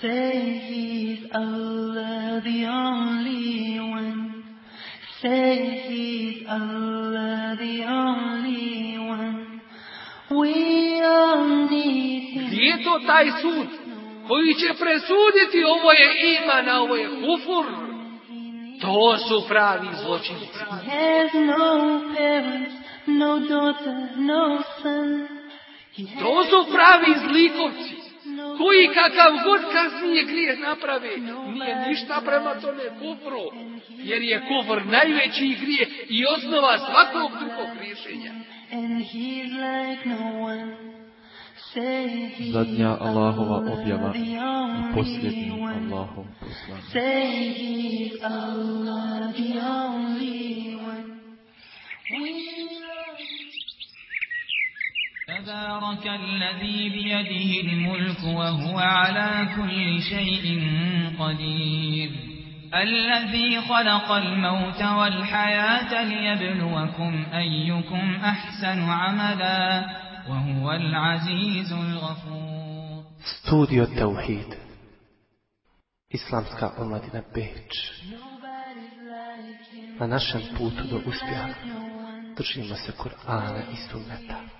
Say He's Allah, the only one. Say He's Allah, the only one. We all need Him. Gdje je to taj sud koji će presuditi ovo je iman, a ovo je kufur? To su pravi zločinci. He has no parents, no daughter, no son. To su pravi zlikovci. Koji kakav god kasnije grijeh naprave, nije ništa prema tome kufru. Jer je kufr najveći grijeh i osnova svakog drugog rješenja. and He's like no one. Say He's Zadnja Allahova Allah, objava the i posljednji one. Allahov poslanik. تبارك الذي بيده الملك وهو على كل شيء قدير. الذي خلق الموت والحياة ليبلوكم أيكم أحسن عملا وهو العزيز الغفور. استوديو التوحيد إسلام omladina Beč. Na našem putu do uspjeha držimo se Kur'ana i Sunneta.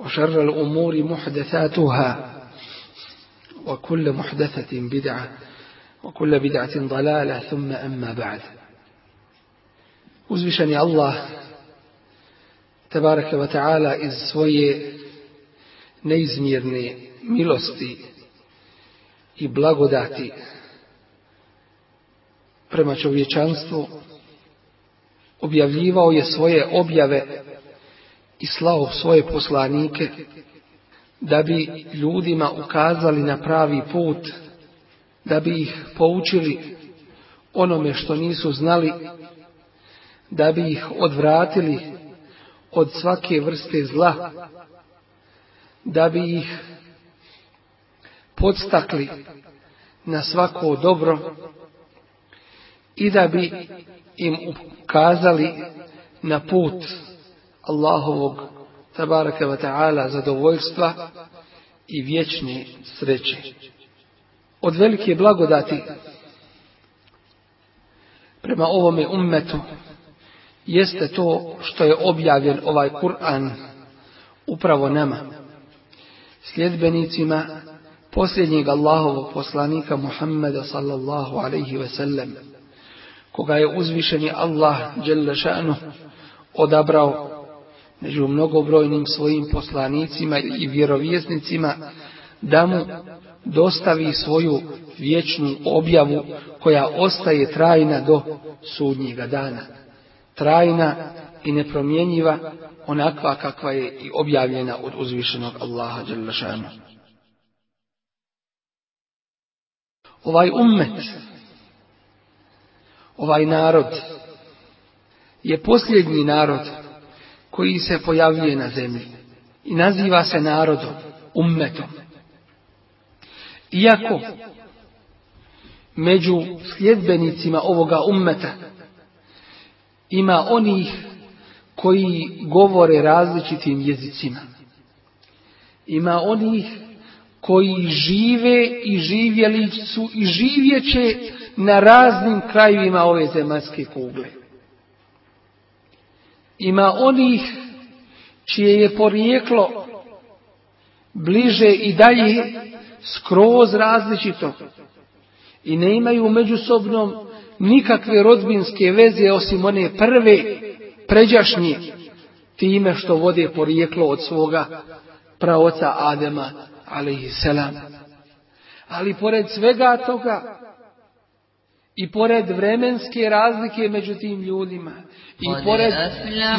وشر الأمور محدثاتها. وكل محدثة بدعة وكل بدعة ضلالة ثم أما بعد. أزبشني الله تبارك وتعالى إذ سوي نيزميرني ميلوستي i blagodati prema čovječanstvu objavljivao je svoje objave i slao svoje poslanike da bi ljudima ukazali na pravi put, da bi ih poučili onome što nisu znali, da bi ih odvratili od svake vrste zla, da bi ih podstakli na svako dobro i da bi im ukazali na put Allahovog tabaraka wa ta'ala zadovoljstva i vječne sreće. Od velike blagodati prema ovome ummetu jeste to što je objavljen ovaj Kur'an upravo nama, sljedbenicima posljednjeg Allahovog poslanika Muhammeda sallallahu alaihi ve sellem, koga je uzvišeni Allah dželle odabrao među mnogobrojnim svojim poslanicima i vjerovjesnicima da mu dostavi svoju vječnu objavu koja ostaje trajna do sudnjega dana. Trajna i nepromjenjiva onakva kakva je i objavljena od uzvišenog Allaha Đalešana. Ovaj ummet, ovaj narod je posljednji narod koji se pojavljuje na zemlji i naziva se narodom, ummetom. Iako među sljedbenicima ovoga ummeta ima onih koji govore različitim jezicima. Ima onih koji žive i živjeli su i živjeće na raznim krajevima ove zemaljske kugle. Ima onih čije je porijeklo bliže i dalje skroz različito. i ne imaju međusobnom nikakve rodbinske veze osim one prve pređašnje time što vode porijeklo od svoga praoca Adema alaihisselam. Ali pored svega toga i pored vremenske razlike među tim ljudima i pored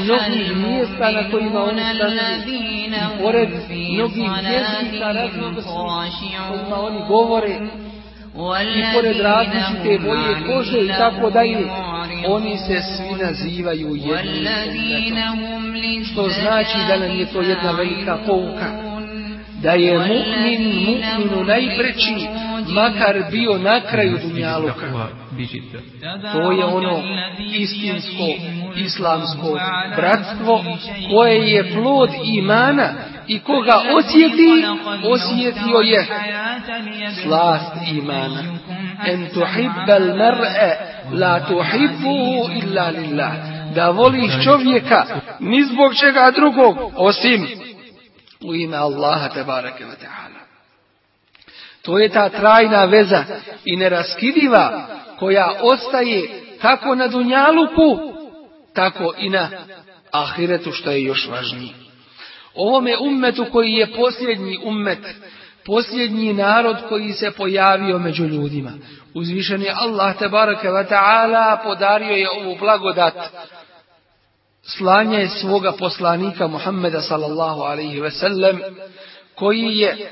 mnogih mjesta na kojima oni stanuju i pored mnogih jezika raznovrsnih kojima oni govore i pored različite boje kože i tako dalje, oni se svi nazivaju jednim što znači da nam je to jedna velika pouka. Da je mu'min mu'minu najpreći, makar bio na kraju dunjaluka. To je ono istinsko islamsko bratstvo koje je plod imana i koga osjeti, osjetio je slast imana. En tuhibbal mar'e la tuhibbuhu illa lillah. Da voliš čovjeka ni zbog čega drugog osim u ime Allaha tebareke ve ta'ala. To je ta trajna veza i neraskidiva koja ostaje kako na dunjaluku, tako i na ahiretu što je još važnije. Ovome ummetu koji je posljednji ummet, posljednji narod koji se pojavio među ljudima. Uzvišen je Allah tebareke ve ta'ala podario je ovu blagodat slanje svoga poslanika Muhammeda sallallahu alaihi ve sellem koji je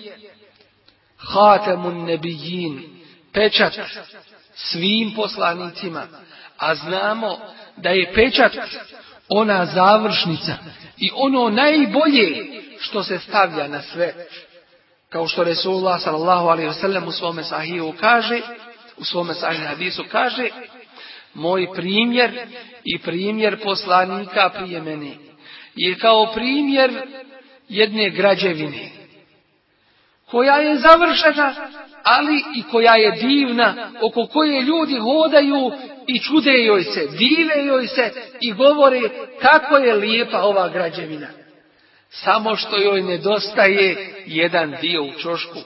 hatemun nebijin, pečat svim poslanicima, a znamo da je pečat ona završnica i ono najbolje što se stavlja na sve. Kao što Resulullah sallallahu alaihi wasallam u svome sahiju kaže, u svome sahiju hadisu kaže, moj primjer i primjer poslanika prije mene je kao primjer jedne građevine koja je završena, ali i koja je divna, oko koje ljudi hodaju i čude joj se, dive joj se i govore kako je lijepa ova građevina. Samo što joj nedostaje jedan dio u čošku,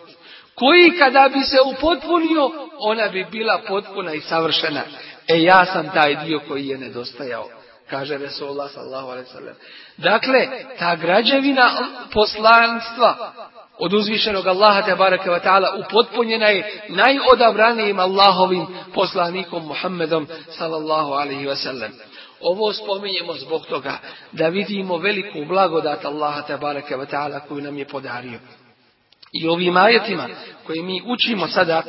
koji kada bi se upotpunio, ona bi bila potpuna i savršena. E ja sam taj dio koji je nedostajao, kaže Resulullah sallallahu alaihi. Dakle, ta građevina poslanstva od uzvišenog Allaha te barake wa ta'ala upotpunjena je najodabranijim Allahovim poslanikom Muhammedom sallallahu alaihi wa sallam. Ovo spominjemo zbog toga da vidimo veliku blagodat Allaha te barake wa ta'ala koju nam je podario. I ovim ajetima koje mi učimo sada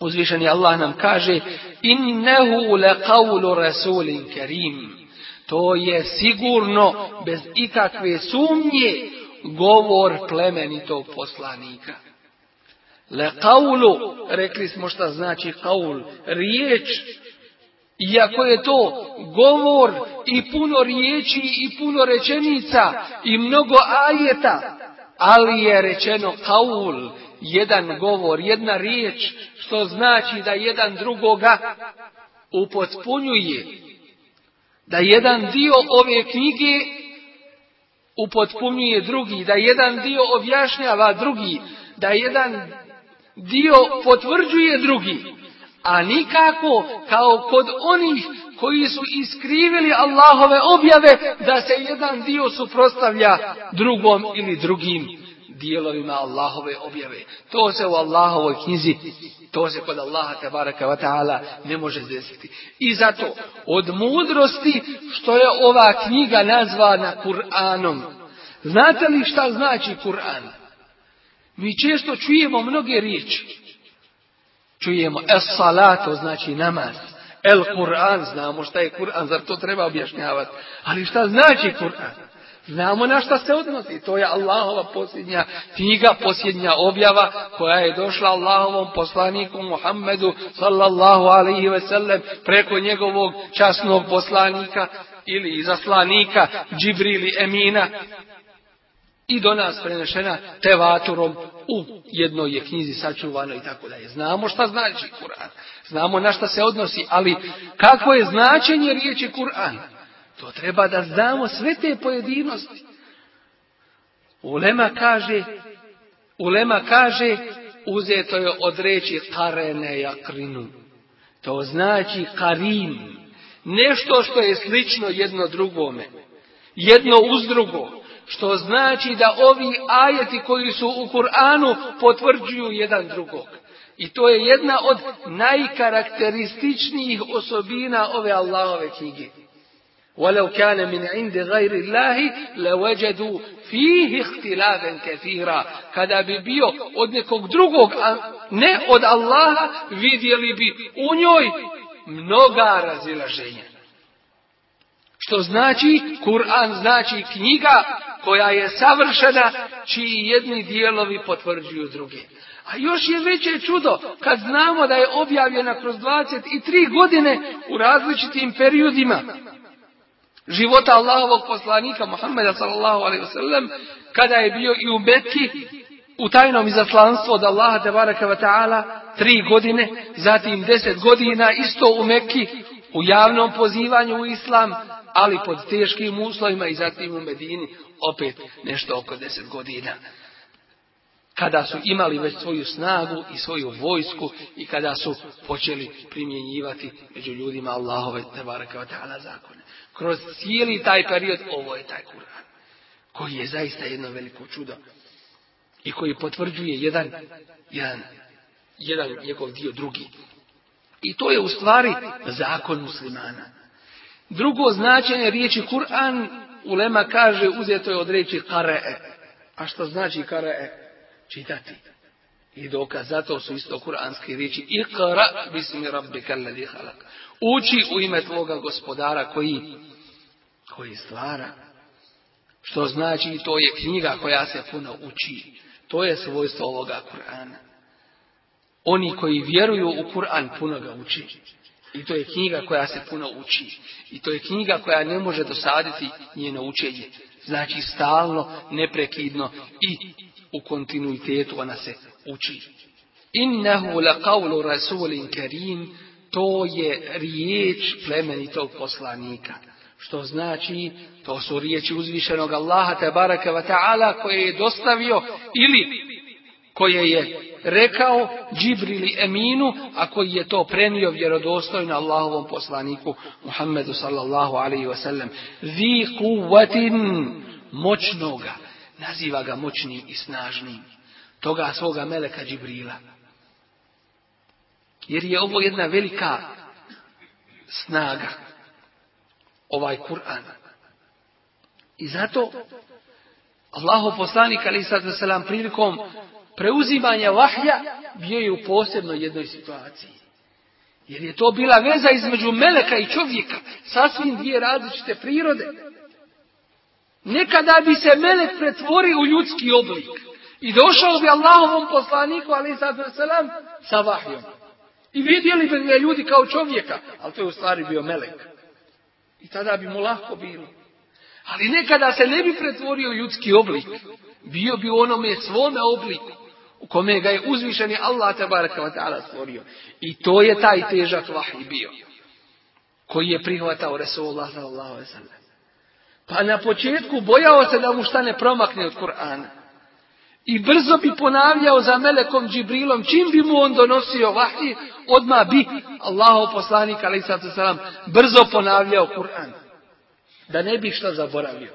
uzvišeni Allah nam kaže innehu le qavlu rasulin kerim. To je sigurno bez ikakve sumnje govor plemenitog poslanika. Le kaulu, rekli smo šta znači kaul, riječ, iako je to govor i puno riječi i puno rečenica i mnogo ajeta, ali je rečeno kaul, jedan govor, jedna riječ, što znači da jedan drugoga upotpunjuje. Da jedan dio ove knjige upotpunjuje drugi, da jedan dio objašnjava drugi, da jedan dio potvrđuje drugi, a nikako kao kod onih koji su iskrivili Allahove objave, da se jedan dio suprostavlja drugom ili drugim dijelovima Allahove objave. To se u Allahovoj knjizi, to se kod Allaha tabaraka wa ta'ala ne može desiti. I zato, od mudrosti što je ova knjiga nazvana Kur'anom. Znate li šta znači Kur'an? Mi često čujemo mnoge riječi. Čujemo es salato znači namaz. El Kur'an, znamo šta je Kur'an, zar to treba objašnjavati. Ali šta znači Kur'an? Znamo na šta se odnosi. To je Allahova posljednja knjiga, posljednja objava koja je došla Allahovom poslaniku Muhammedu sallallahu alaihi ve sellem preko njegovog časnog poslanika ili izaslanika Džibrili Emina i do nas prenešena tevaturom u jednoj je knjizi sačuvano i tako dalje. Znamo šta znači Kur'an. Znamo na šta se odnosi, ali kako je značenje riječi Kur'an? To treba da znamo sve te pojedinosti. Ulema kaže, Ulema kaže uzeto je od reći karene jakrinu. To znači karin. Nešto što je slično jedno drugome. Jedno uz drugo. Što znači da ovi ajeti koji su u Kur'anu potvrđuju jedan drugog. I to je jedna od najkarakterističnijih osobina ove Allahove knjige. ولو كان من عند غير الله لوجدوا فيه اختلافا كثيرا kada bi bio od nekog drugog a ne od Allaha vidjeli bi u njoj mnoga razilaženja što znači Kur'an znači knjiga koja je savršena čiji jedni dijelovi potvrđuju druge a još je veće čudo kad znamo da je objavljena kroz 23 godine u različitim periodima života Allahovog poslanika Muhammeda sallallahu alaihi wasallam kada je bio i u Mekki u tajnom izaslanstvu od Allaha tebaraka wa ta'ala tri godine, zatim deset godina isto u Mekki u javnom pozivanju u islam, ali pod teškim uslovima i zatim u Medini opet nešto oko deset godina. Kada su imali već svoju snagu i svoju vojsku i kada su počeli primjenjivati među ljudima Allahove tebaraka wa ta'ala zakone. Kroz cijeli taj period ovo je taj Kur'an koji je zaista jedno veliko čudo i koji potvrđuje jedan, jedan, jedan njegov dio drugi. I to je u stvari zakon muslimana. Drugo značenje riječi Kur'an Ulema kaže uzeto je od riječi kare'e. A što znači kare'e? Čitati. I dokaz, zato su isto kuranske riječi. Iqra bismi rabbika alladhi halak. Uči u ime tvoga gospodara koji, koji stvara. Što znači to je knjiga koja se puno uči. To je svojstvo ovoga Kur'ana. Oni koji vjeruju u Kur'an puno ga uči. I to je knjiga koja se puno uči. I to je knjiga koja ne može dosaditi njeno učenje. Znači stalno, neprekidno i u kontinuitetu ona se uči. Innehu la qavlu rasulin kerim, to je riječ plemenitog poslanika. Što znači, to su riječi uzvišenog Allaha te baraka wa ta'ala koje je dostavio ili koje je rekao Džibrili Eminu, a koji je to prenio vjerodostojno Allahovom poslaniku Muhammedu sallallahu alaihi wa sallam. Vi kuvatin moćnoga, naziva ga moćnim i snažnim, toga svoga meleka Džibrila. Jer je ovo jedna velika snaga, ovaj Kur'an. I zato Allahu poslanik ali sad selam prilikom preuzimanja vahja bio je u posebno jednoj situaciji. Jer je to bila veza između meleka i čovjeka, sasvim dvije različite prirode. Nekada bi se melek pretvorio u ljudski oblik i došao bi Allahovom poslaniku, ali sad selam, sa vahjom. I vidjeli bi ga ljudi kao čovjeka, ali to je u stvari bio melek. I tada bi mu lahko bilo. Ali nekada se ne bi pretvorio ljudski oblik. Bio bi u onome svome obliku u kome ga je uzvišeni Allah ta'ala stvorio. I to je taj težak vahij bio. Koji je prihvatao Resulullah sallallahu. Pa na početku bojao se da mu šta ne promakne od Kur'ana. I brzo bi ponavljao za Melekom Džibrilom, čim bi mu on donosio vahij, odmah bi Allahov poslanik, ali brzo ponavljao Kur'an. Da ne bi šta zaboravio.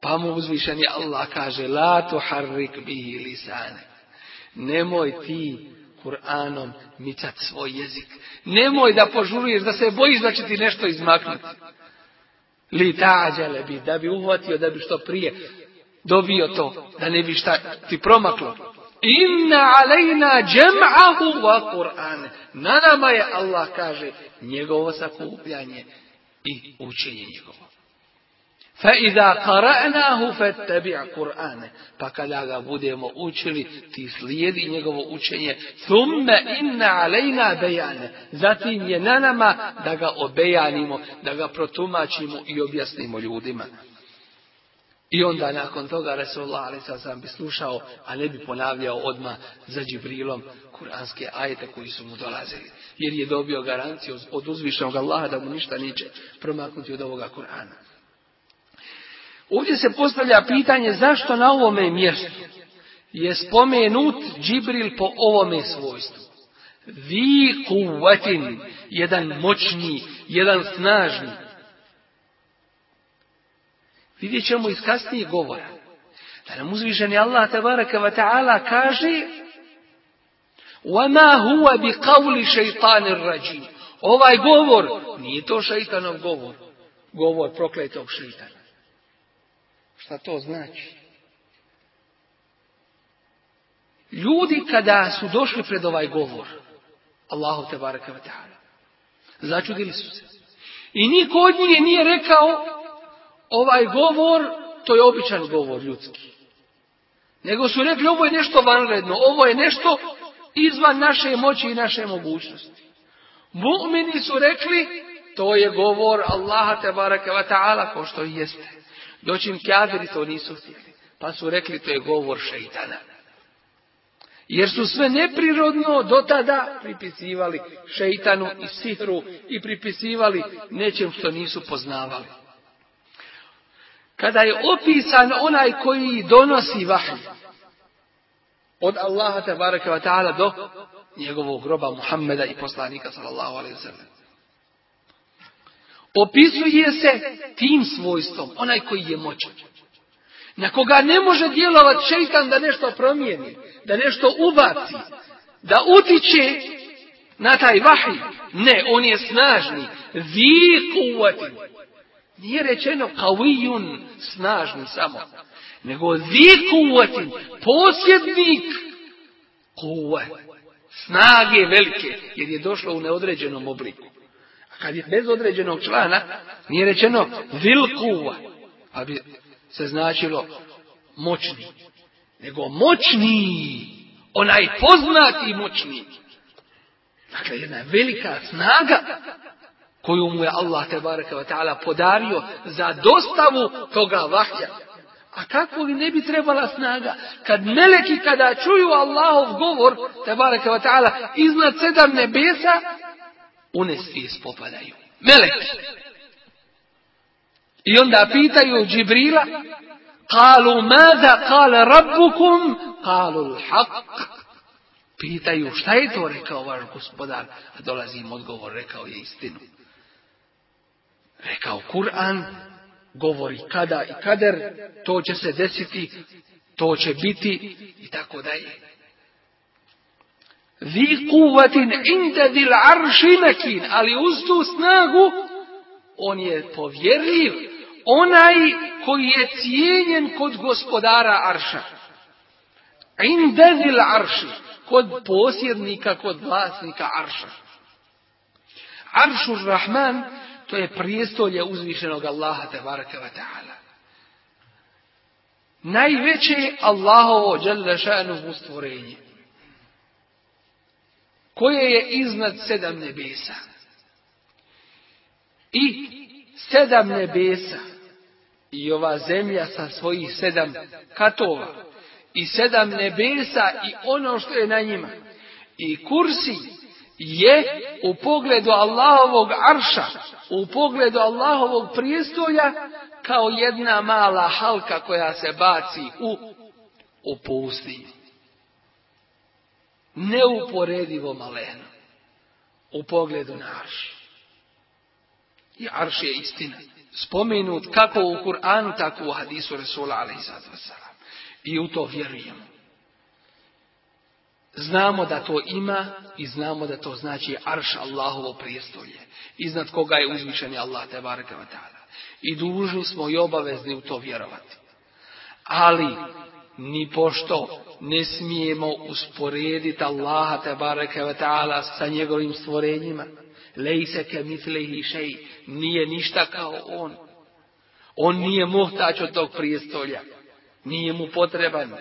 Pa mu uzvišeni Allah kaže, la tuharrik bihi lisane. Nemoj ti Kur'anom micat svoj jezik. Nemoj da požuruješ, da se bojiš da će ti nešto izmaknuti. Li tađale bi, da bi uhvatio, da bi što prije dobio to, da ne bi šta ti promaklo. Inna alejna džem'ahu wa Kur'ane. Na nama je, Allah kaže, njegovo sakupljanje i učenje njegovo. Fa iza qara'nahu fattabi' Qur'ane. Pa kada ga budemo učili, ti slijedi njegovo učenje. Thumma inna alejna bejane. Zatim je na nama da ga obejanimo, da ga protumačimo i objasnimo ljudima. I onda nakon toga Resulullah ali sam bi slušao, a ne bi ponavljao odmah za Džibrilom kuranske ajete koji su mu dolazili. Jer je dobio garanciju od uzvišenog Allaha da mu ništa neće promaknuti od ovoga Kur'ana. Ovdje se postavlja pitanje zašto na ovome mjestu je spomenut Džibril po ovome svojstvu. Vi kuvatin, jedan moćni, jedan snažni. Vidjet ćemo iz kasnije govora. Da nam uzvišeni Allah tabaraka wa ta'ala kaže وَمَا هُوَ بِقَوْلِ شَيْطَانِ الرَّجِيمِ Ovaj govor, nije to šeitanov govor, govor prokletog šeitana. Šta to znači? Ljudi kada su došli pred ovaj govor, Allahu te baraka wa ta'ala, začudili su se. I niko od njih nije rekao, ovaj govor, to je običan govor ljudski. Nego su rekli, ovo je nešto vanredno, ovo je nešto izvan naše moći i naše mogućnosti. Mu'mini su rekli, to je govor Allaha te baraka wa ta'ala, ko što i jeste. Doćim kafiri to nisu htjeli. Pa su rekli, to je govor šeitana. Jer su sve neprirodno do tada pripisivali šeitanu i sihru i pripisivali nečem što nisu poznavali. Kada je opisan onaj koji donosi vahij od Allaha tabaraka wa ta'ala do njegovog groba Muhammeda i poslanika sallallahu alaihi. Opisuje se tim svojstvom, onaj koji je moćan. Na koga ne može djelovati šeitan da nešto promijeni, da nešto ubaci, da utiče na taj vahij. Ne, on je snažni. Vi kuvatin. Nije rečeno kavijun, snažni samo. Nego vi kuvatin, posjednik kuva. Snage velike, jer je došlo u neodređenom obliku. A kad je bez određenog člana, nije rečeno vil kuva. Pa bi se značilo moćni. Nego moćni, onaj poznati moćni. Dakle, jedna velika snaga koju mu je Allah te baraka wa ta'ala podario za dostavu toga vahja. A kako li ne bi trebala snaga? Kad meleki kada čuju Allahov govor, te baraka wa ta'ala, iznad sedam nebesa, one svi spopadaju. Meleki. I onda pitaju Džibrila, kalu mada kale rabbukum, kalu l'haq. Pitaju šta je to rekao vaš gospodar, a dolazi im odgovor, rekao je istinu. Rekao Kur'an, govori kada i kader, to će se desiti, to će biti i tako dalje. Vi kuvatin inde dil arši mekin, ali uz tu snagu on je povjerljiv, onaj koji je cijenjen kod gospodara arša. Inde dil arši, kod posjednika, kod vlasnika arša. Aršur Rahman, to je prijestolje uzvišenog Allaha te wa ta'ala. Najveće Allahovo dželle šanuhu stvorenje koje je iznad sedam nebesa. I sedam nebesa i ova zemlja sa svojih sedam katova i sedam nebesa i ono što je na njima. I kursi je u pogledu Allahovog arša, u pogledu Allahovog prijestolja kao jedna mala halka koja se baci u, u pustinju neuporedivo maleno u pogledu na arš. I arš je istina. Spomenut kako u Kur'anu, tako u hadisu Resula a.s. I u to vjerujemo. Znamo da to ima i znamo da to znači arš Allahovo prijestolje. Iznad koga je uzvišeni Allah te baraka. I dužni smo i obavezni u to vjerovati. Ali ni pošto ne smijemo usporediti Allaha te taala sa njegovim stvorenjima. Lejse ke mitlihi šej, nije ništa kao on. On nije muhtač od tog prijestolja. Nije mu potreban.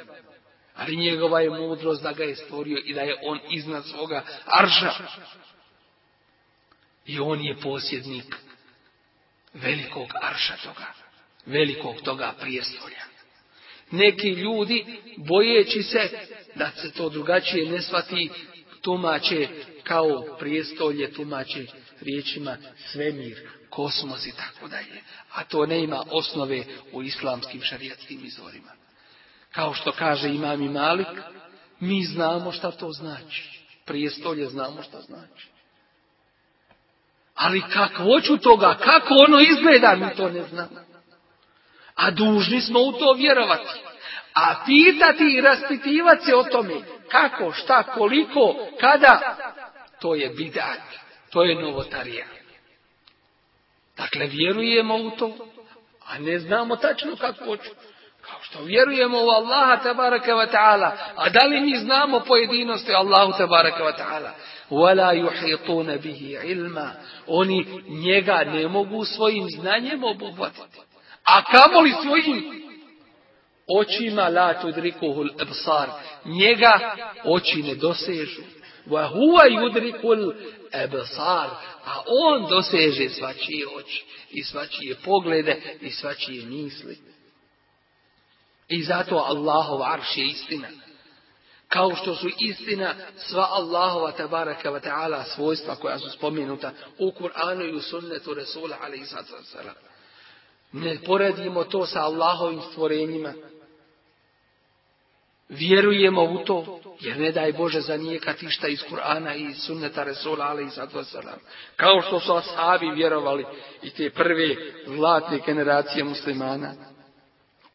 Ali njegova je mudrost da ga je stvorio i da je on iznad svoga arša. I on je posjednik velikog arša toga. Velikog toga prijestolja. Neki ljudi, bojeći se da se to drugačije ne shvati, tumače kao prijestolje, tumače riječima svemir, kosmos i tako dalje. A to ne ima osnove u islamskim šarijatskim izvorima. Kao što kaže imam i Malik, mi znamo šta to znači. Prije stolje znamo šta znači. Ali kakvoću toga, kako ono izgleda, mi to ne znamo. A dužni smo u to vjerovati. A pitati i raspitivati se o tome kako, šta, koliko, kada, to je bidat, to je novotarija. Dakle, vjerujemo u to, a ne znamo tačno kako hoću. Kao što vjerujemo u Allaha tabaraka wa ta'ala. A da li mi znamo pojedinosti Allahu tabaraka wa ta'ala? Wala yuhituna bihi ilma. Oni njega ne mogu svojim znanjem obuhvatiti. A kamoli svojim očima la tudrikuhul absar. Njega oči ne dosežu. Wa huwa yudrikul absar. A on doseže svačije oči i svačije poglede i svačije misli. I zato Allahov arš je istina. Kao što su istina sva Allahova tabaraka wa ta'ala svojstva koja su spomenuta u Kur'anu i u sunnetu Resula alaihi sallam. Ne poredimo to sa Allahovim stvorenjima. Vjerujemo u to, jer ne daj Bože zanijekati išta iz Kur'ana i sunneta Resula alaihi sallam. Kao što su ashabi vjerovali i te prve zlatne generacije muslimana.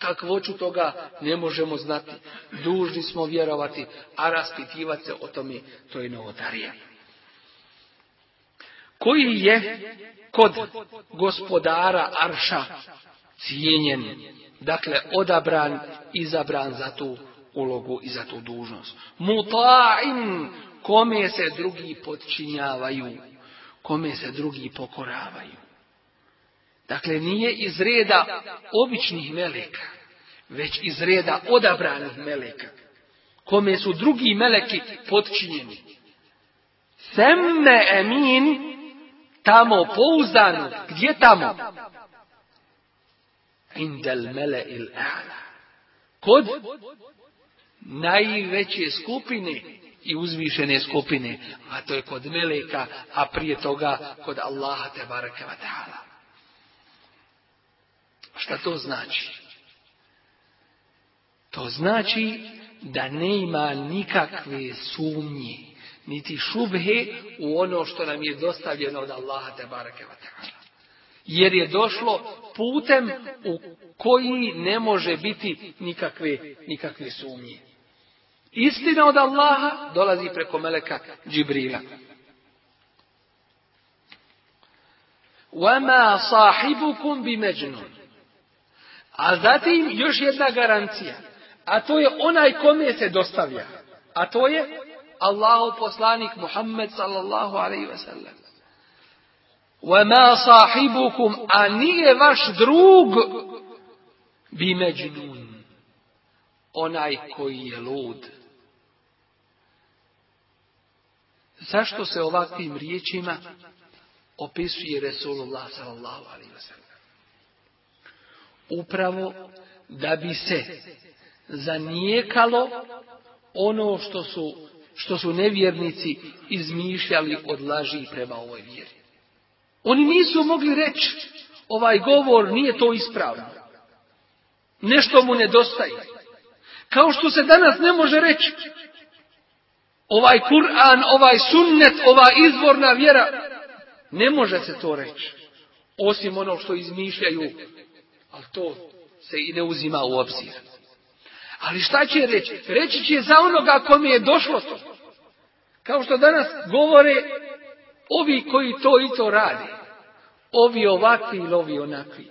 Kakvoću toga ne možemo znati. Dužni smo vjerovati, a raspitivati se o tome, to je novotarija. Koji je kod gospodara Arša cijenjen, dakle odabran, izabran za tu ulogu i za tu dužnost. Muta'in, kome se drugi podčinjavaju, kome se drugi pokoravaju. Dakle, nije iz reda običnih meleka, već iz reda odabranih meleka, kome su drugi meleki podčinjeni. Semme emin, tamo pouzdano, gdje tamo? Indel mele il a'la. Kod najveće skupine i uzvišene skupine, a to je kod meleka, a prije toga kod Allaha te baraka ta'ala. Šta to znači? To znači da ne ima nikakve sumnje, niti šubhe u ono što nam je dostavljeno od Allaha te baraka wa ta'ala. Jer je došlo putem u koji ne može biti nikakve, nikakve sumnje. Istina od Allaha dolazi preko meleka Džibrila. وَمَا صَاحِبُكُمْ بِمَجْنُونَ A zatim još jedna garancija. A to je onaj kome se dostavlja. A to je Allahu poslanik Muhammed sallallahu alaihi ve sellem. وَمَا صَاحِبُكُمْ A nije vaš drug bimeđnun. Onaj koji je lud. Zašto se ovakvim riječima opisuje Resulullah sallallahu alaihi wa sallam? Upravo da bi se zanijekalo ono što su, što su nevjernici izmišljali od laži prema ovoj vjeri. Oni nisu mogli reći, ovaj govor nije to ispravno. Nešto mu nedostaje. Kao što se danas ne može reći, ovaj Kur'an, ovaj sunnet, ova izvorna vjera, ne može se to reći. Osim ono što izmišljaju, ali to se i ne uzima u obzir. Ali šta će reći? Reći će za onoga kome je došlo to. Kao što danas govore ovi koji to i to rade. Ovi ovakvi ili ovi onakvi.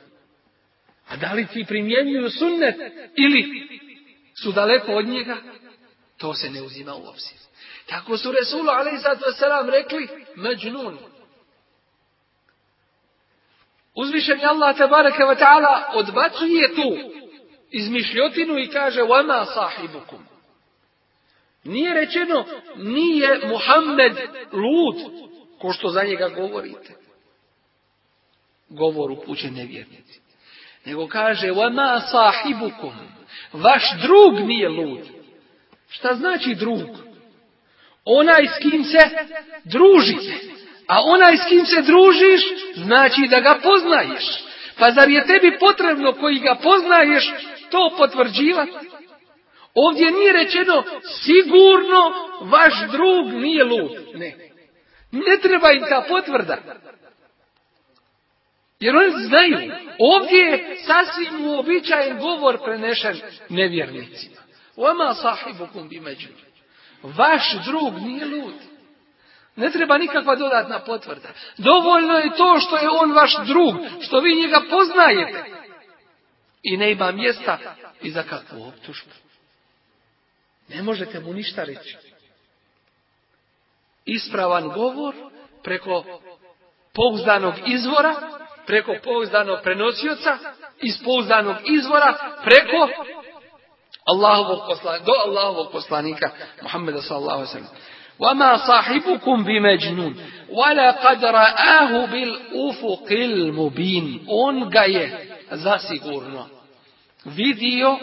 A da li ti primjenjuju sunnet ili su daleko od njega? To se ne uzima u obzir. Tako su Resulu a.s. rekli Međnun. Uzvišeni Allah tabaraka wa ta'ala odbacuje tu izmišljotinu i kaže Vama sahibukum. Nije rečeno nije Muhammed lud, ko što za njega govorite. Govor upućen nevjernici. Nego kaže Vama sahibukum. Vaš drug nije lud. Šta znači drug? Onaj s kim se družite. A onaj s kim se družiš, znači da ga poznaješ. Pa zar je tebi potrebno koji ga poznaješ to potvrđivati? Ovdje nije rečeno sigurno vaš drug nije lud. Ne. Ne treba im ta potvrda. Jer oni znaju, ovdje je sasvim uobičajen govor prenešen nevjernicima. Oma sahibukum bi Vaš drug nije lud. Ne treba nikakva dodatna potvrda. Dovoljno je to što je on vaš drug, što vi njega poznajete. I ne ima mjesta i za kakvu optužbu. Ne možete mu ništa reći. Ispravan govor preko pouzdanog izvora, preko pouzdanog prenosioca, iz pouzdanog izvora, preko Allahovog poslanika, do Allahovog poslanika Muhammeda sallallahu sallam. وما صاحبكم بمجنون ولقد رآه بالأفق المبين on ga je zasigurno vidio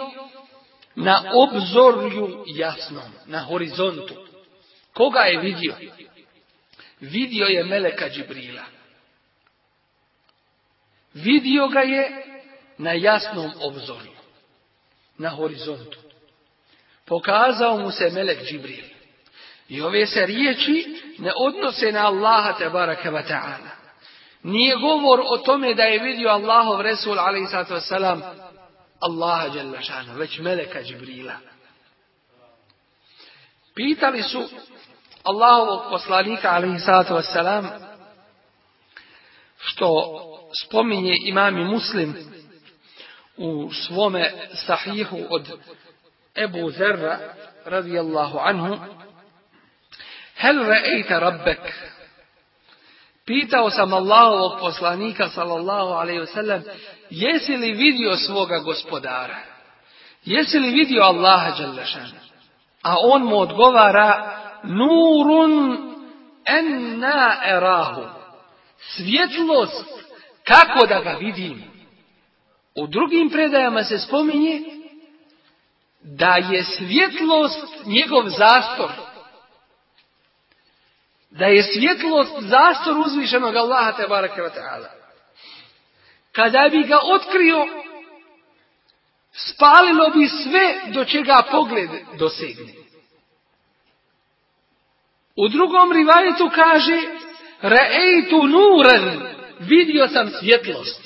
na obzorju jasnom, na horizontu. Koga je vidio? Vidio je Meleka Džibrila. Vidio ga je na jasnom obzorju, na horizontu. Pokazao mu se Melek Džibril. I ove se riječi ne odnose na Allaha te baraka wa ta'ala. Nije govor o tome da je vidio Allahov Resul alaihi sallatu wasalam Allaha šanu, već Meleka Džibrila. Pitali su Allahovog poslanika alaihi sallatu wasalam što spominje imami muslim u svome sahihu od Ebu Zerra radijallahu anhu Hel re'ejte rabbek Pitao sam Allahovog poslanika sallallahu alaihi wasallam jesi li vidio svoga gospodara? Jesi li vidio Allaha Đalešan? A on mu odgovara nurun enna erahu. Svjetlost kako da ga vidim? U drugim predajama se spominje da je svjetlost njegov zastor. Da je svjetlost zastor uzvišenog Allaha te barake wa ta'ala. Kada bi ga otkrio, spalilo bi sve do čega pogled dosegne. U drugom rivajetu kaže Re'ejtu nuran vidio sam svjetlost.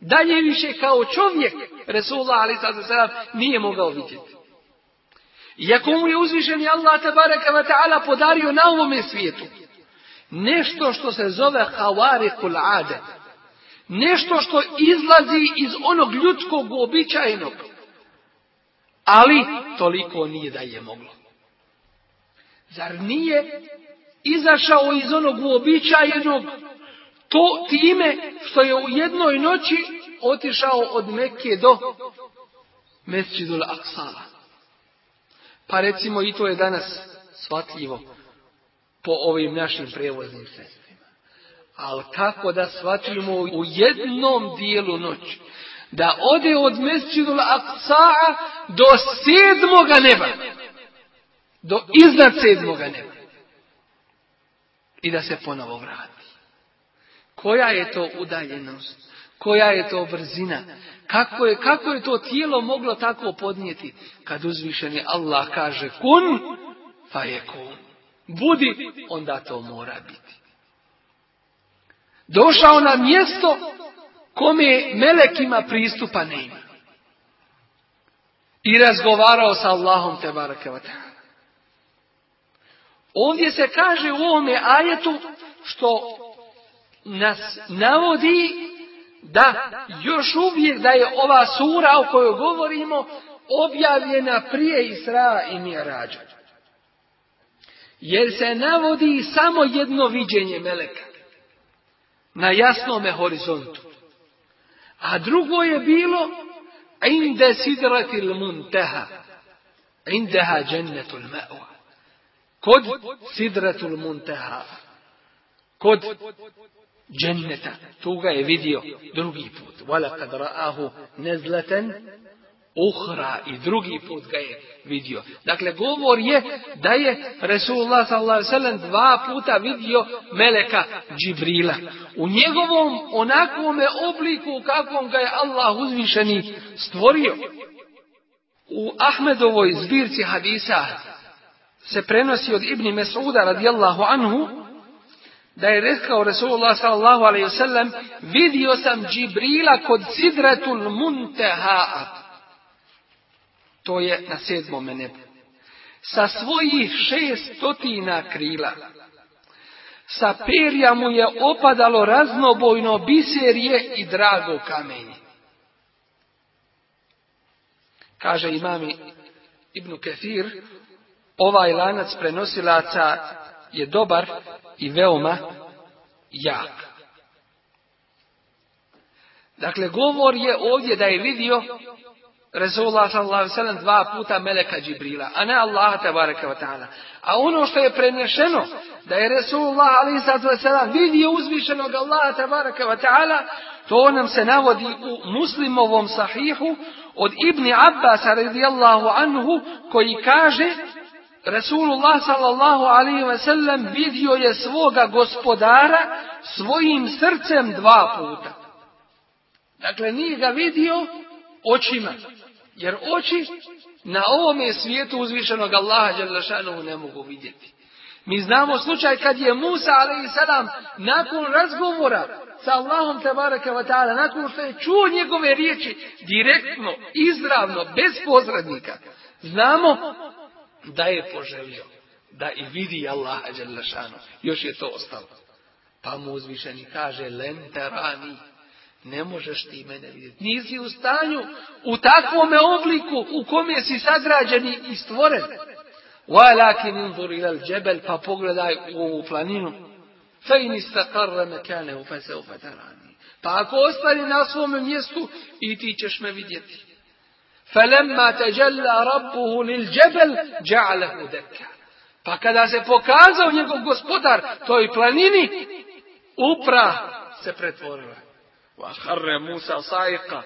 Dalje više kao čovjek Resulullah ali sad nije mogao vidjeti. Iako mu je uzvišeni Allah tabaraka wa ta'ala podario na ovome svijetu nešto što se zove hawarikul ade. Nešto što izlazi iz onog ljudskog uobičajenog. Ali toliko nije da je moglo. Zar nije izašao iz onog uobičajenog to time što je u jednoj noći otišao od Mekke do Mesjidul Aksala. Pa recimo i to je danas shvatljivo po ovim našim prevoznim sredstvima. Ali kako da shvatimo u jednom dijelu noći? Da ode od Mesjidul Aksa'a do sedmoga neba. Do iznad sedmoga neba. I da se ponovo vrati. Koja je to udaljenost? Koja je to brzina? Kako je, kako je to tijelo moglo tako podnijeti? Kad uzvišeni Allah kaže kun, pa je kun. Budi, onda to mora biti. Došao na mjesto kome melekima pristupa nema. I razgovarao sa Allahom te barake Ovdje se kaže u ovome ajetu što nas navodi da još uvijek da je ova sura o kojoj govorimo objavljena prije Isra i Mirađa. Jer se navodi samo jedno viđenje Meleka na jasnome horizontu. A drugo je bilo inde sidratil munteha indeha džennetul ma'wa. Kod sidratul munteha. Kod dženneta. Tu ga je vidio drugi put. Vala kad ra'ahu nezleten uhra i drugi put ga je vidio. Dakle, govor je da je Resulullah s.a.v. dva puta vidio Meleka Džibrila. U njegovom onakvome obliku kakvom ga je Allah uzvišeni stvorio. U Ahmedovoj zbirci hadisa se prenosi od Ibni Mes'uda radijallahu anhu da je rekao Resulullah sallallahu alaihi wasallam vidio sam Džibrila kod Sidratul Munteha. To je na sedmom nebu. Sa svojih šestotina krila. Sa perja mu je opadalo raznobojno biserje i drago kamenje. Kaže imami Ibnu Kefir, ovaj lanac prenosilaca je dobar i veoma jak. Dakle, govor je ovdje da je vidio Resulullah sallallahu dva puta Meleka Džibrila, a ne Allaha tabaraka ta'ala. A ono što je prenešeno, da je Resulullah alaihi vidio uzvišenog Allaha tabaraka ta'ala, to nam se navodi u muslimovom sahihu od Ibni Abbas radijallahu anhu koji kaže Rasulullah sallallahu alaihi ve sellem vidio je svoga gospodara svojim srcem dva puta. Dakle, nije ga vidio očima. Jer oči na ovome svijetu uzvišenog Allaha Đelešanovu ne mogu vidjeti. Mi znamo slučaj kad je Musa a.s. nakon razgovora sa Allahom tabaraka wa ta'ala, nakon što je čuo njegove riječi direktno, izravno, bez pozradnika, znamo da je poželio da i vidi Allaha Đelešanu. Još je to ostalo. Pa mu uzvišeni kaže, lenterani, ne možeš ti mene vidjeti. Nisi u stanju u takvome obliku u kome si sagrađeni i stvoren. Walakin inzur ila džebel, pa pogledaj u ovu planinu. Fa in istaqarra makanehu fa sawfa tarani. Pa ako ostane na svom mjestu i ti ćeš me vidjeti. فَلَمَّا تَجَلَّا رَبُّهُ لِلْجَبَلْ جَعَلَهُ دَكَّ Pa kada se pokazao njegov gospodar toj planini, upra se pretvorila. وَحَرَّ Musa صَائِقًا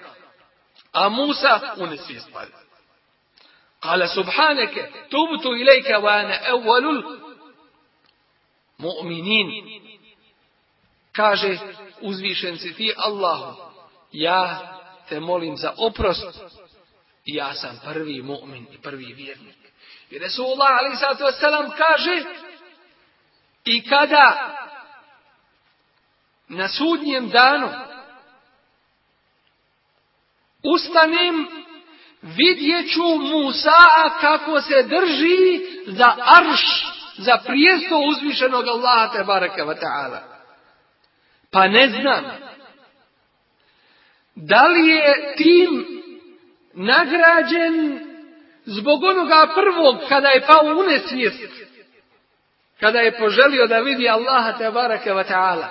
A Musa u nesvijest pada. قال سبحانك تبت إليك وأنا أول المؤمنين kaže uzvišen si ti Allahu ja te molim za oprost i ja sam prvi mu'min i prvi vjernik. I Resulullah a.s. kaže i kada na sudnjem danu ustanem vidjet ću Musa kako se drži za arš, za prijesto uzvišenog Allaha te baraka ta'ala. Pa ne znam da li je tim nagrađen zbog onoga prvog kada je pao u nesvijest, kada je poželio da vidi Allaha te baraka wa ta'ala.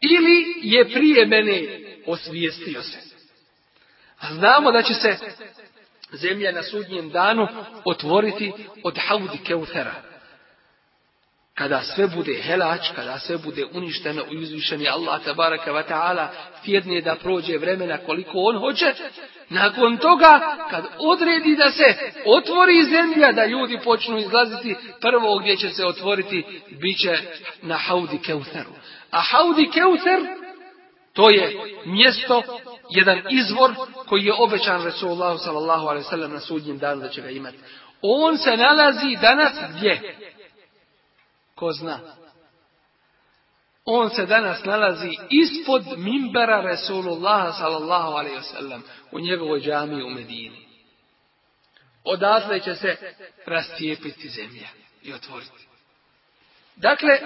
Ili je prije mene osvijestio se. A znamo da će se zemlja na sudnjem danu otvoriti od haudi keutera. Kada sve bude helač, kada sve bude uništeno i uzvišeni Allah tabaraka wa ta'ala tjedne da prođe vremena koliko on hoće, nakon toga kad odredi da se otvori zemlja, da ljudi počnu izlaziti, prvo gdje će se otvoriti bit će na haudi keuteru. A haudi keuter to je mjesto, jedan izvor koji je obećan Resulullah sallallahu alaihi sallam na sudnjem danu da će ga imati. On se nalazi danas gdje? Ko zna? On se danas nalazi ispod mimbera Resulullah sallallahu alaihi sallam u njegovoj džami u Medini. Odatle će se rastijepiti zemlja i otvoriti. Dakle,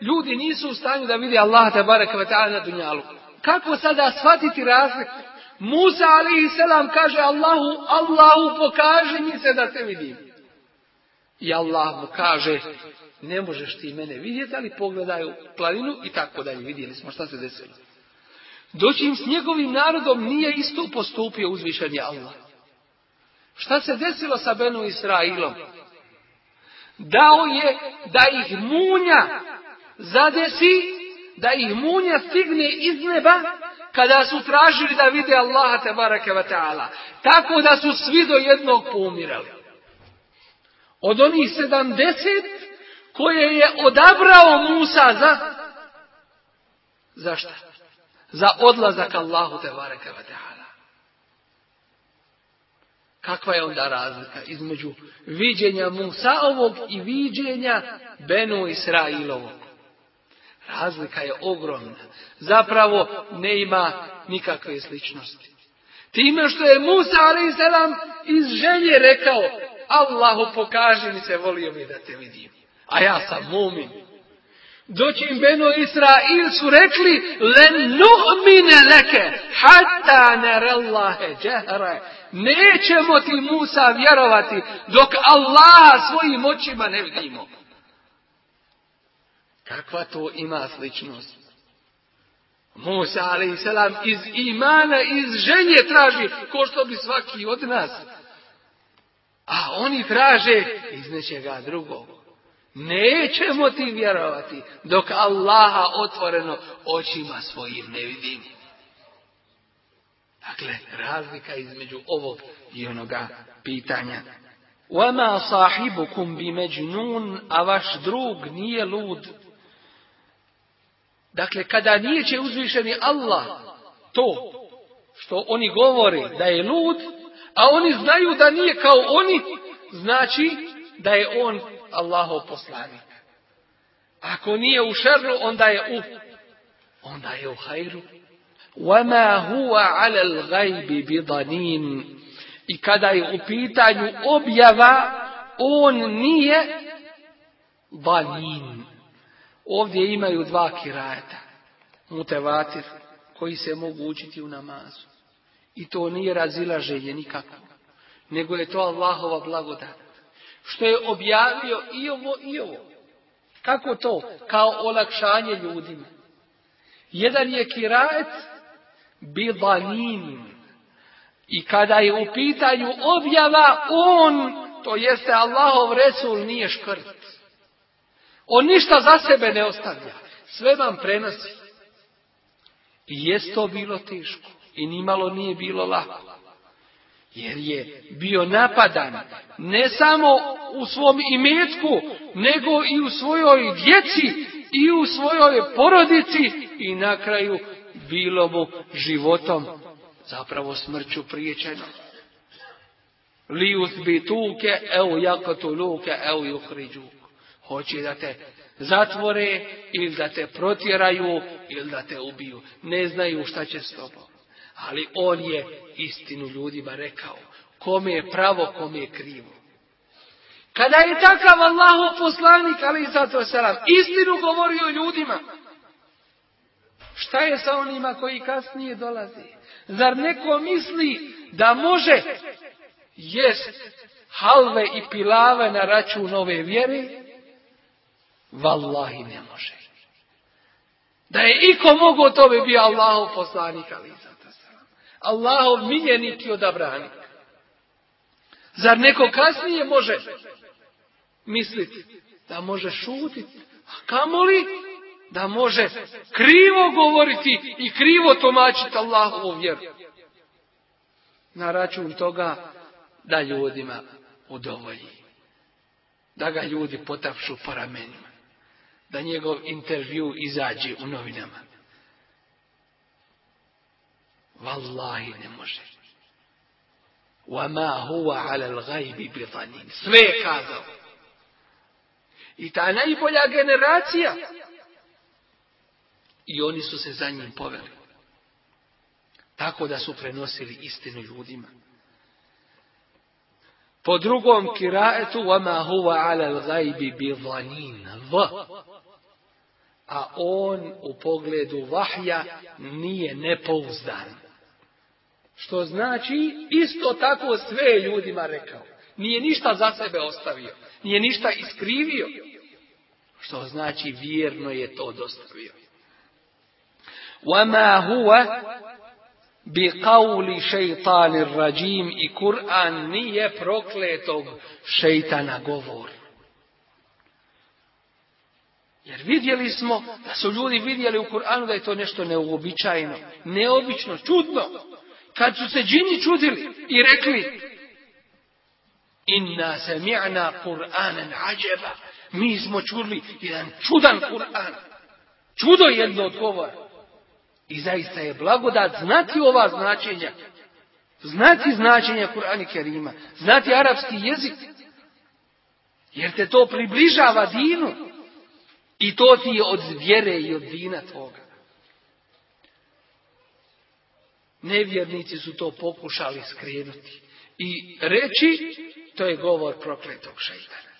ljudi nisu u stanju da vidi Allaha te barek na dunjalu. Kako sada shvatiti razliku? Musa alaihi kaže Allahu, Allahu pokaži mi se da te vidim. I Allah mu kaže, ne možeš ti mene vidjeti, ali pogledaj u planinu i tako dalje. Vidjeli smo šta se desilo. Doći s njegovim narodom nije isto postupio uzvišeni Allah. Šta se desilo sa Benu Israilom? Dao je da ih munja zadesi da ih munja stigne iz neba kada su tražili da vide Allaha te barake ta'ala. Tako da su svi do jednog pomirali. Od onih sedamdeset koje je odabrao Musa za zašto? Za odlazak Allahu te ta'ala. Kakva je onda razlika između viđenja Musaovog i viđenja Benu Israilovog? Razlika je ogromna. Zapravo ne ima nikakve sličnosti. Time što je Musa a.s. iz želje rekao Allahu pokaži mi se, volio mi da te vidim. A ja sam mumin. Doći im Beno Israil su rekli len nu'mine leke hatta narallahe džehre. Nećemo ti Musa vjerovati dok Allaha svojim očima ne vidimo. Kakva to ima sličnost? Musa a.s. iz imana, iz ženje traži, ko što bi svaki od nas. A oni traže iz nečega drugog. Nećemo ti vjerovati dok Allaha otvoreno očima svojim ne vidimo. Dakle, razlika između ovog i onoga pitanja. Uama sahibukum bi međnun, a vaš drug nije lud. Dakle, kada nije će uzvišeni Allah to što oni govori da je lud, a oni znaju da nije kao oni, znači da je on Allahov poslanik. Ako nije u šerru, onda je u onda je u hajru. وَمَا هُوَ عَلَى الْغَيْبِ بِضَنِينَ I kada je u pitanju objava, on nije banin. Ovdje imaju dva kirajeta. Mutevatir, koji se mogu učiti u namazu. I to nije razilaženje nikako. Nego je to Allahova blagodat. Što je objavio i ovo i ovo. Kako to? Kao olakšanje ljudima. Jedan je kirajet bidanin. I kada je u pitanju objava, on, to jeste Allahov Resul, nije škrt. On ništa za sebe ne ostavlja. Sve vam prenosi. I jest to bilo teško. I nimalo nije bilo lako. Jer je bio napadan ne samo u svom imetku, nego i u svojoj djeci i u svojoj porodici i na kraju bilo mu životom, zapravo smrću priječeno. Li uzbituke, evo jakotu luke, evo juhriđu. Hoće da te zatvore ili da te protjeraju ili da te ubiju. Ne znaju šta će s tobom. Ali on je istinu ljudima rekao. Kome je pravo, kome je krivo. Kada je takav Allahov poslanik, ali i zato selam, istinu govorio ljudima. Šta je sa onima koji kasnije dolaze? Zar neko misli da može jest halve i pilave na račun ove vjere? Wallahi ne može. Da je iko mogao, to bi bio Allahov poslanik, ali i. Allahov miljenik i odabranik. Zar neko kasnije može misliti da može šutiti? A kamoli da može krivo govoriti i krivo tomačiti Allahovu vjeru. Na račun toga da ljudima udovolji. Da ga ljudi potapšu po ramenima. Da njegov intervju izađe u novinama. Wallahi ne može. وَمَا هُوَ عَلَى الْغَيْبِ بِضَنِينَ Sve je kazao. I ta najbolja generacija. I oni su se za njim poveli. Tako da su prenosili istinu ljudima. Po drugom kiraetu وَمَا هُوَ عَلَى الْغَيْبِ بِضَنِينَ V. A on u pogledu vahja nije nepouzdan. Što znači isto tako sve ljudima rekao. Nije ništa za sebe ostavio. Nije ništa iskrivio. Što znači vjerno je to dostavio. وَمَا هُوَ بِقَوْلِ شَيْطَانِ الرَّجِيمِ I Kur'an nije prokletog šeitana govor. Jer vidjeli smo da su ljudi vidjeli u Kur'anu da je to nešto neuobičajeno, neobično, čudno. Kad su se džini čudili i rekli Inna sami'na Kur'anan ađeba. Mi smo čuli jedan čudan Kur'an. Čudo jedno od govora. I zaista je blagodat znati ova značenja. Znati značenje Kur'ana Kerima. Znati arapski jezik. Jer te to približava dinu. I to ti je od vjere i od dina tvoga. Nevjernici su to pokušali skrenuti. I reći, to je govor prokletog šeitana.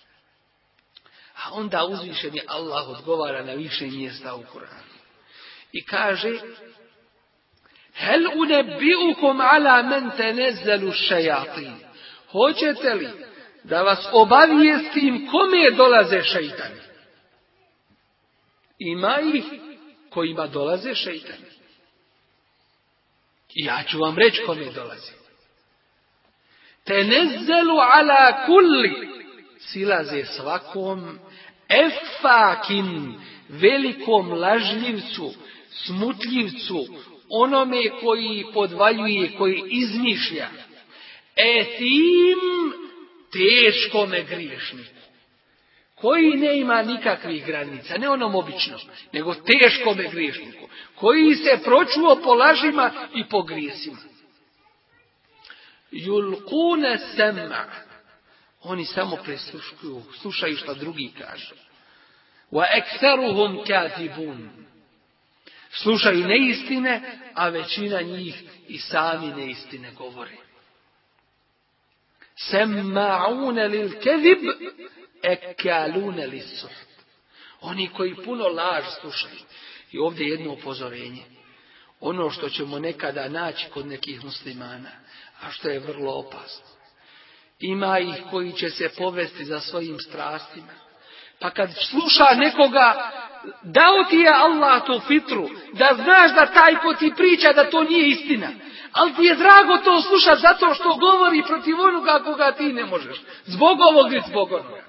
A onda uzvišeni Allah odgovara na više mjesta u Kur'anu. I kaže, Hel unebiukum ala men tenezelu šajatin. Hoćete li da vas obavijestim kome dolaze šeitani? Ima ih kojima dolaze šeitani. I ja ću vam reći kome dolazi. Tenezelu ala kulli. Silaze svakom efakin, velikom lažljivcu, smutljivcu, onome koji podvaljuje, koji izmišlja. Etim teškome griješniku. Koji ne ima nikakvih granica, ne onom običnom, nego teškome griješniku. Koji se pročuo po lažima i po grijesima. Julkune sema. Oni samo presluškuju, slušaju što drugi kažu. Wa ekseruhum katibun. Slušaju neistine, a većina njih i sami neistine govori. Semma'une lil kezib, ekalune lil suht. Oni koji puno laž slušaju. I ovdje jedno upozorenje. Ono što ćemo nekada naći kod nekih muslimana, a što je vrlo opasno. Ima ih koji će se povesti za svojim strastima. Pa kad sluša nekoga, dao ti je Allah tu fitru, da znaš da taj ko ti priča da to nije istina. Ali ti je drago to slušati zato što govori protiv onoga koga ti ne možeš. Zbog ovog i zbog onoga.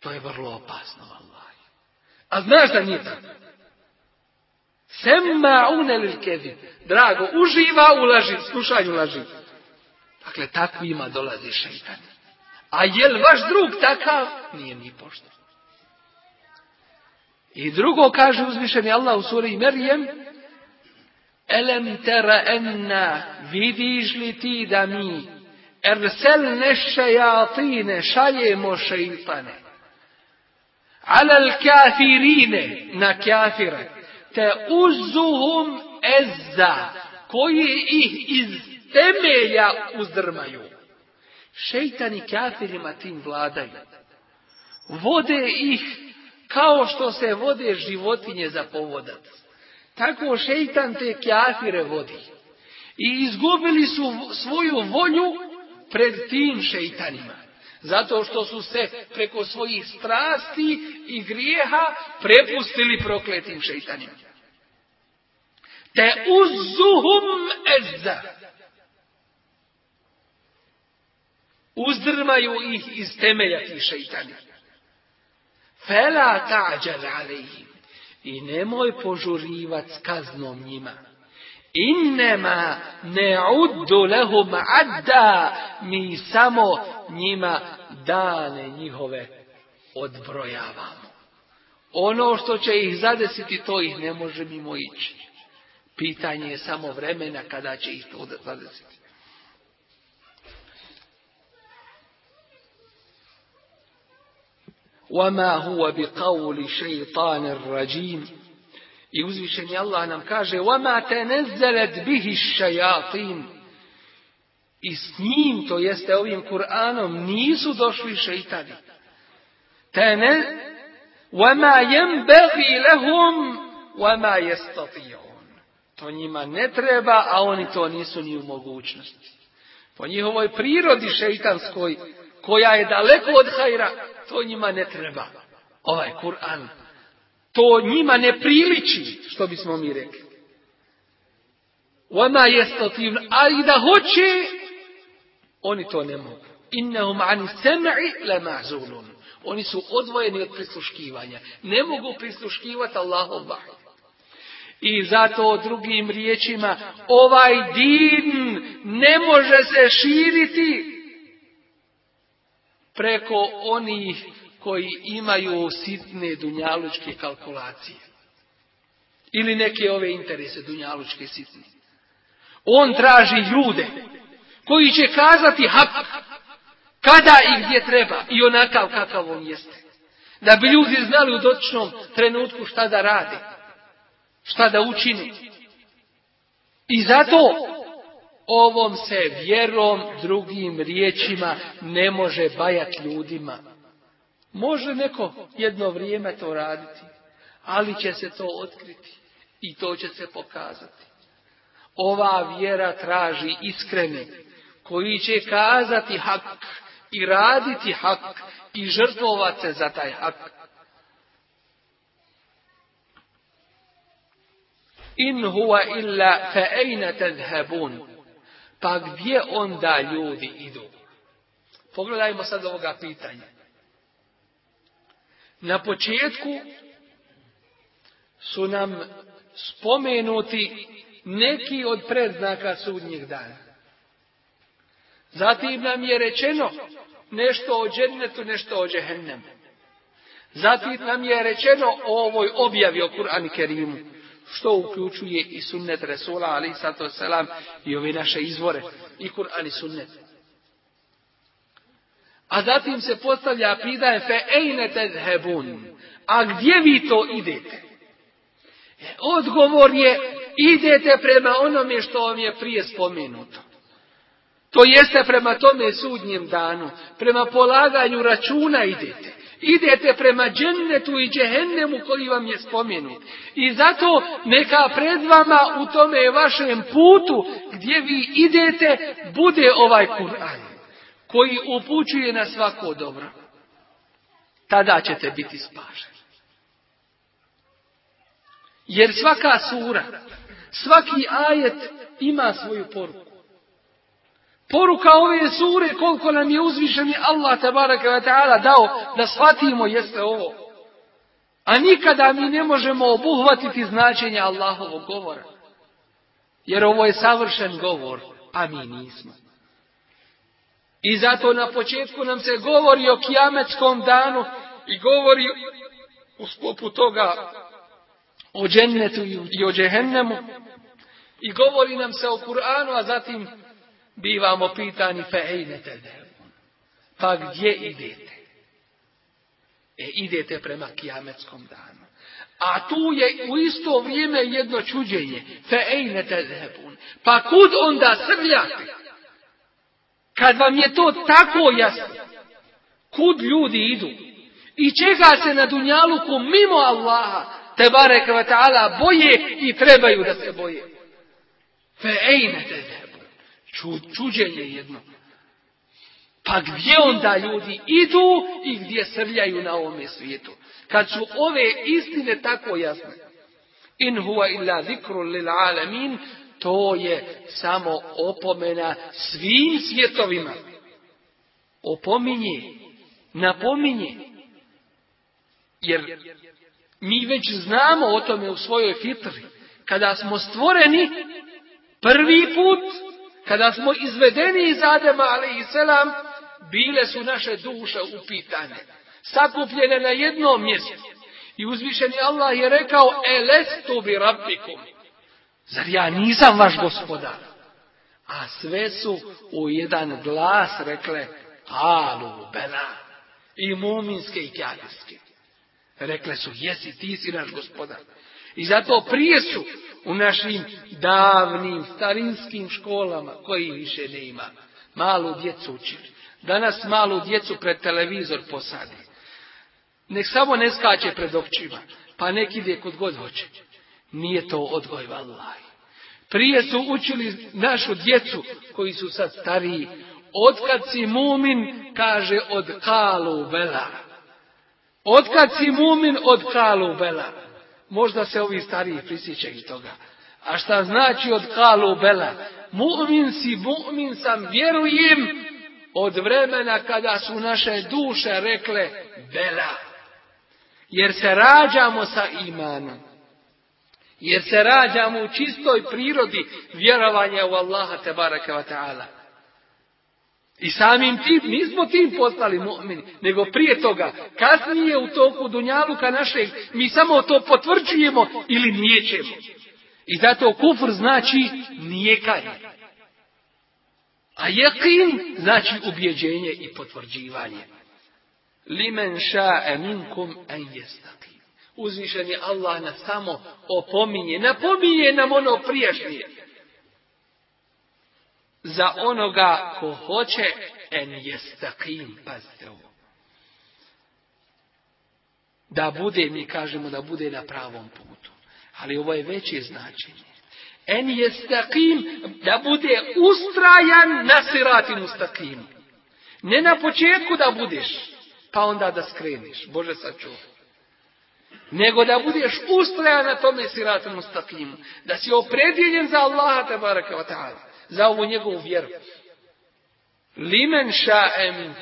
To je vrlo opasno, Allah. A znaš da nije tako? Semma unelil kedim. Drago, uživa u laži, slušanju laži. Dakle, takvima dolazi šeitan. A jel vaš drug takav? Nije ni pošto. I drugo kaže uzvišeni Allah u suri Merijem, Elem tera enna, vidiš li ti da mi, erselne šejatine, šaljemo šeitane, alal kafirine, na kafire, te uzuhum ezza, koji ih iz temelja uzdrmaju. Šeitani kafirima tim vladaju. Vode ih kao što se vode životinje za povodac. Tako šeitan te kafire vodi. I izgubili su svoju volju pred tim šeitanima. Zato što su se preko svojih strasti i grijeha prepustili prokletim šeitanima. Te uzuhum ezza. Uzdrmaju ih iz temelja tih šeitani. Fela tađal alejim. I nemoj požurivat s kaznom njima. Innema ne uddu lehum adda. Mi samo njima dane njihove odbrojavamo. Ono što će ih zadesiti, to ih ne može mimo ići. Pitanje je samo vremena kada će ih to zadesiti. وما هو بقول شيطان الرجيم I uzvišeni Allah nam kaže وَمَا تَنَزَّلَتْ بِهِ الشَّيَاطِينَ I s njim, to jeste ovim Kur'anom, nisu došli šeitani. Tene, وَمَا يَنْبَغِي لَهُمْ وَمَا يَسْتَطِيعُونَ To njima ne treba, a oni to nisu ni u mogućnosti. Po njihovoj prirodi šeitanskoj, koja je daleko od hajra, to njima ne treba. Ovaj Kur'an. to njima ne priliči, što bismo mi rekli. Ona je stotivna, a i da hoće, oni to ne mogu. Innahum an sem'i lamazulun. Oni su odvojeni od prisluškivanja. Ne mogu prisluškivati Allahov vahj. I zato drugim riječima ovaj din ne može se širiti preko onih koji imaju sitne dunjalučke kalkulacije. Ili neke ove interese dunjalučke sitne. On traži ljude koji će kazati hak kada i gdje treba i onakav kakav on jeste. Da bi ljudi znali u dotičnom trenutku šta da rade, šta da učini. I zato ovom se vjerom drugim riječima ne može bajati ljudima. Može neko jedno vrijeme to raditi, ali će se to otkriti i to će se pokazati. Ova vjera traži iskreni koji će kazati hak i raditi hak i žrtvovati se za taj hak. In huwa illa fa tadhhabun. Pa gdje onda ljudi idu? Pogledajmo sad ovoga pitanja. Na početku su nam spomenuti neki od predznaka sudnjeg dana. Zatim nam je rečeno nešto o džennetu, nešto o džehennemu. Zatim nam je rečeno o ovoj objavi o Kur'an Kerimu, što uključuje i sunnet Resula, ali sato selam, i ove naše izvore, i Kur'an i sunnet. A zatim se postavlja pitanje fe ejne tezhebun. A gdje vi to idete? E, odgovor je idete prema onome što vam je prije spomenuto. To jeste prema tome sudnjem danu, prema polaganju računa idete. Idete prema džennetu i džehennemu koji vam je spomenut. I zato neka pred vama u tome vašem putu gdje vi idete bude ovaj Kur'an koji upućuje na svako dobro. Tada ćete biti spašeni. Jer svaka sura, svaki ajet ima svoju poruku. Poruka ove sure koliko nam je uzvišeni Allah tabaraka wa ta'ala dao da shvatimo jeste ovo. A nikada mi ne možemo obuhvatiti značenje Allahovog govora. Jer ovo je savršen govor, a mi nismo. I zato na početku nam se govori o kijametskom danu i govori u sklopu toga o džennetu i o džehennemu. I govori nam se o Kur'anu, a zatim bivamo pitani fe ejne Pa gdje idete? E, idete prema kijametskom danu. A tu je u isto vrijeme jedno čuđenje. Fe ejne Pa kud onda srljate? Kad vam je to tako jasno, kud ljudi idu i čega se na Dunjaluku mimo Allaha, te barek ta'ala, boje i trebaju da se boje. Fe ejne Čuđenje jedno. Pa gdje onda ljudi idu i gdje srljaju na ovome svijetu? Kad su ove istine tako jasne. In huwa illa zikru lil alamin, to je samo opomena svim svjetovima. Opominje, napominje. Jer mi već znamo o tome u svojoj fitri. Kada smo stvoreni prvi put, kada smo izvedeni iz Adema, ali i selam, bile su naše duše upitane. Sakupljene na jednom mjestu. I uzvišeni Allah je rekao, elestu bi rabbikum. Zar ja nisam vaš gospodar? A sve su u jedan glas rekle, alu bela. I muminske i kjadijske. Rekle su, jesi, ti si naš gospodar. I zato prije su u našim davnim, starinskim školama, koji više ne ima, malu djecu učili. Danas malu djecu pred televizor posadi. Nek samo ne skače pred očima, pa nek ide kod god hoće. Nije to odgoj vallaj. Prije su učili našu djecu koji su sad stariji. Otkad si mumin, kaže od kalu bela. Otkad si mumin, od kalu bela. Možda se ovi stariji prisjećaju toga. A šta znači od kalu bela? Mu'min si, mu'min sam, vjerujem od vremena kada su naše duše rekle bela. Jer se rađamo sa imanom. Jer se rađamo u čistoj prirodi vjerovanja u Allaha te baraka wa ta'ala. I samim tim, nismo tim postali mu'mini, nego prije toga, kasnije u toku dunjaluka našeg, mi samo to potvrđujemo ili nijećemo. I zato kufr znači nijekanje. A jekin znači ubjeđenje i potvrđivanje. Limen ša'e minkum en jestaqim. Uzvišen je Allah nas samo opominje. Napominje nam ono prijašnje. Za onoga ko hoće en jestaqim. Pazite ovo. Da bude, mi kažemo da bude na pravom putu. Ali ovo je veće značenje. En jestaqim, da bude ustrajan na sirati mustaqim. Ne na početku da budeš, pa onda da skreniš. Bože sačuvaj. Nego da budeš ustrajan na tome siratu mustaqimu. Da si opredjeljen za Allaha tabaraka wa ta'ala. Za ovu njegovu vjeru. Limen ša'e.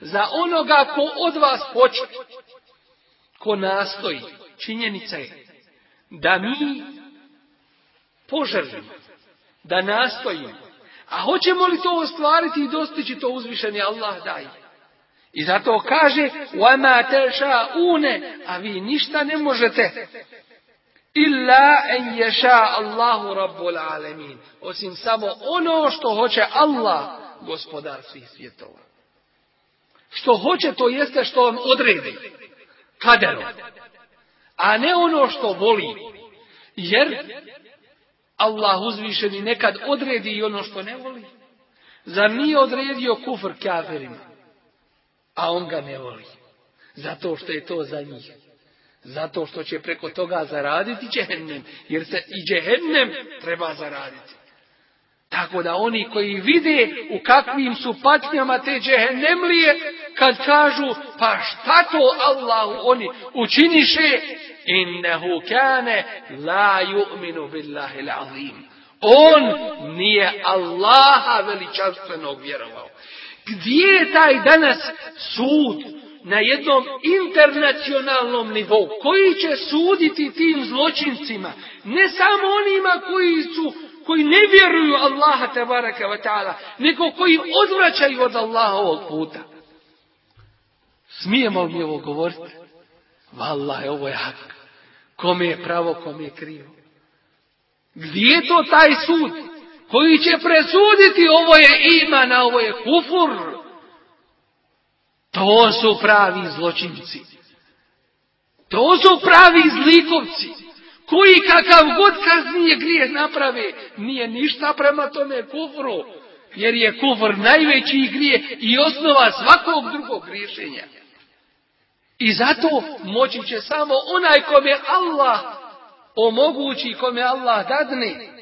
Za onoga ko od vas hoće. Ko nastoji. Činjenica je da mi poželimo. Da nastojimo. A hoćemo li to ostvariti i dostići to uzvišeni Allah daje. I zato kaže وَمَا une, A vi ništa ne možete. Illa en ješa Allahu Rabbul Alamin. Osim samo ono što hoće Allah, gospodar svih svjetova. Što hoće, to jeste što vam odredi. Kaderom. A ne ono što voli. Jer Allah uzvišeni nekad odredi i ono što ne voli. Zar nije odredio kufr kafirima? A on ga ne voli. Zato što je to za njih. Zato što će preko toga zaraditi džehennem. Jer se i džehennem treba zaraditi. Tako da oni koji vide u kakvim su patnjama te džehennemlije, kad kažu pa šta to Allahu oni učiniše, innehu kane la yu'minu billahi l'azim. On nije Allaha veličanstvenog vjerovao. Gdje je taj danas sud na jednom internacionalnom nivou koji će suditi tim zločincima, ne samo onima koji su koji ne vjeruju Allaha tabaraka wa ta'ala, nego koji odvraćaju od Allahovog puta. Smijemo li ovo govoriti? Wallahi, ovo je hak. Kome je pravo, kome je krivo. Gdje je to taj sud? Koji će presuditi ovo je iman, ovo je kufur. To su pravi zločinci. To su pravi zlikovci. Koji kakav god kaznije grije naprave, nije ništa prema tome kufru. Jer je kufr najveći grije i osnova svakog drugog rješenja. I zato moći će samo onaj kome Allah omogući, kome Allah dadne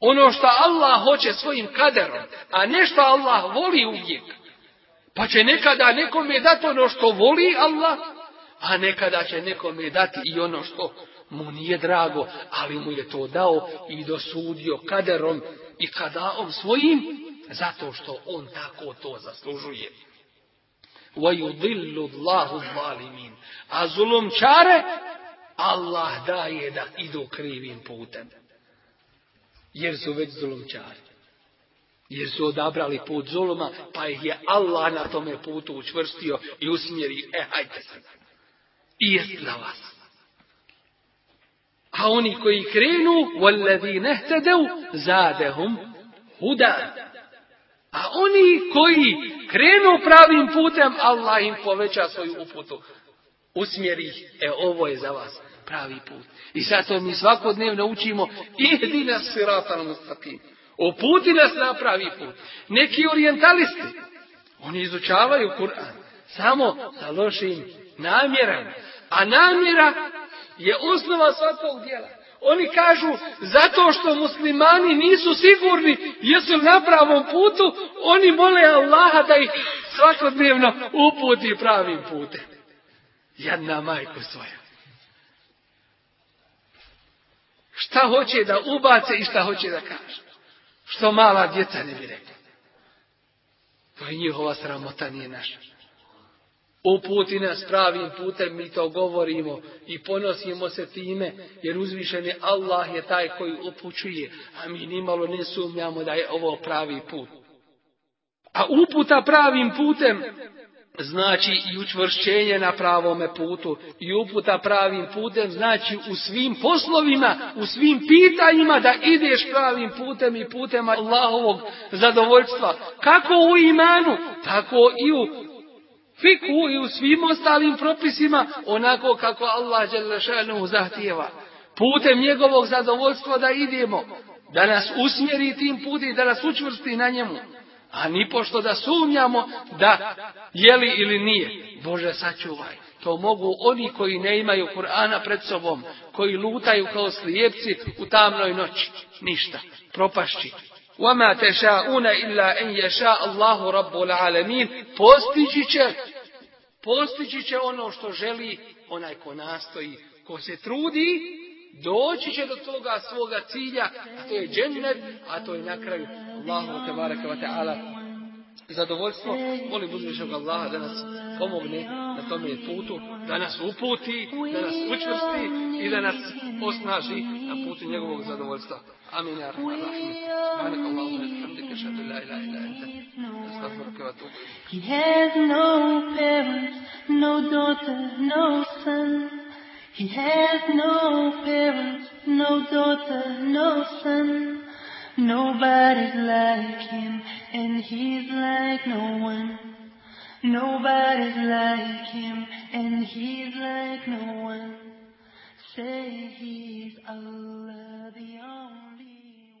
ono što Allah hoće svojim kaderom, a ne što Allah voli uvijek. Pa će nekada nekome dati ono što voli Allah, a nekada će nekome dati i ono što mu nije drago, ali mu je to dao i dosudio kaderom i kadaom svojim, zato što on tako to zaslužuje. وَيُضِلُّ اللَّهُ الظَّالِمِينَ A zulumčare Allah daje da idu krivim putem jer su već zulumčari. Jer su odabrali put zuluma, pa ih je Allah na tome putu učvrstio i usmjeri. E, hajde sad. I jest za vas. A oni koji krenu, وَالَّذِي نَهْتَدَوْ زَادَهُمْ huda. A oni koji krenu pravim putem, Allah im poveća svoju uputu. Usmjeri ih. E, ovo je za vas pravi put. I zato mi svakodnevno učimo ihdi nas siratan mustaqim. Oputi nas na pravi put. Neki orientalisti, oni izučavaju Kur'an samo sa lošim namjerama. A namjera je osnova svakog djela. Oni kažu, zato što muslimani nisu sigurni jesu na pravom putu, oni mole Allaha da ih svakodnevno uputi pravim putem. Jedna majko svoja. Šta hoće da ubace i šta hoće da kaže. Što mala djeca ne bi rekla. To je njihova sramota, nije naša. Uputi nas pravim putem, mi to govorimo i ponosimo se time, jer uzvišeni Allah je taj koji upućuje, a mi nimalo ne sumnjamo da je ovo pravi put. A uputa pravim putem znači i učvršćenje na pravome putu i uputa pravim putem znači u svim poslovima, u svim pitanjima da ideš pravim putem i putem Allahovog zadovoljstva. Kako u imanu, tako i u fiku i u svim ostalim propisima onako kako Allah Đelešanu zahtijeva. Putem njegovog zadovoljstva da idemo, da nas usmjeri tim putem i da nas učvrsti na njemu. A ni pošto da sumnjamo da je li ili nije. Bože sačuvaj. To mogu oni koji ne imaju Kur'ana pred sobom, koji lutaju kao slijepci u tamnoj noći. Ništa. Propašći. وَمَا تَشَاءُونَ إِلَّا أَنْ يَشَاءَ اللَّهُ رَبُّ الْعَالَمِينَ Postići će, postići će ono što želi onaj ko nastoji, ko se trudi, doći će do toga svoga cilja, a to je džennet, a to je na kraju Allahu tebareke wa ta'ala zadovoljstvo. Molim uzvišnog Allaha da nas pomogne na tome putu, da nas uputi, da nas učvrsti i da nas osnaži na putu njegovog zadovoljstva. Amin. He has no parents, no daughter, no son. He has no parents, no daughter, no son. Nobody's like him, and he's like no one. Nobody's like him, and he's like no one. Say he's Allah the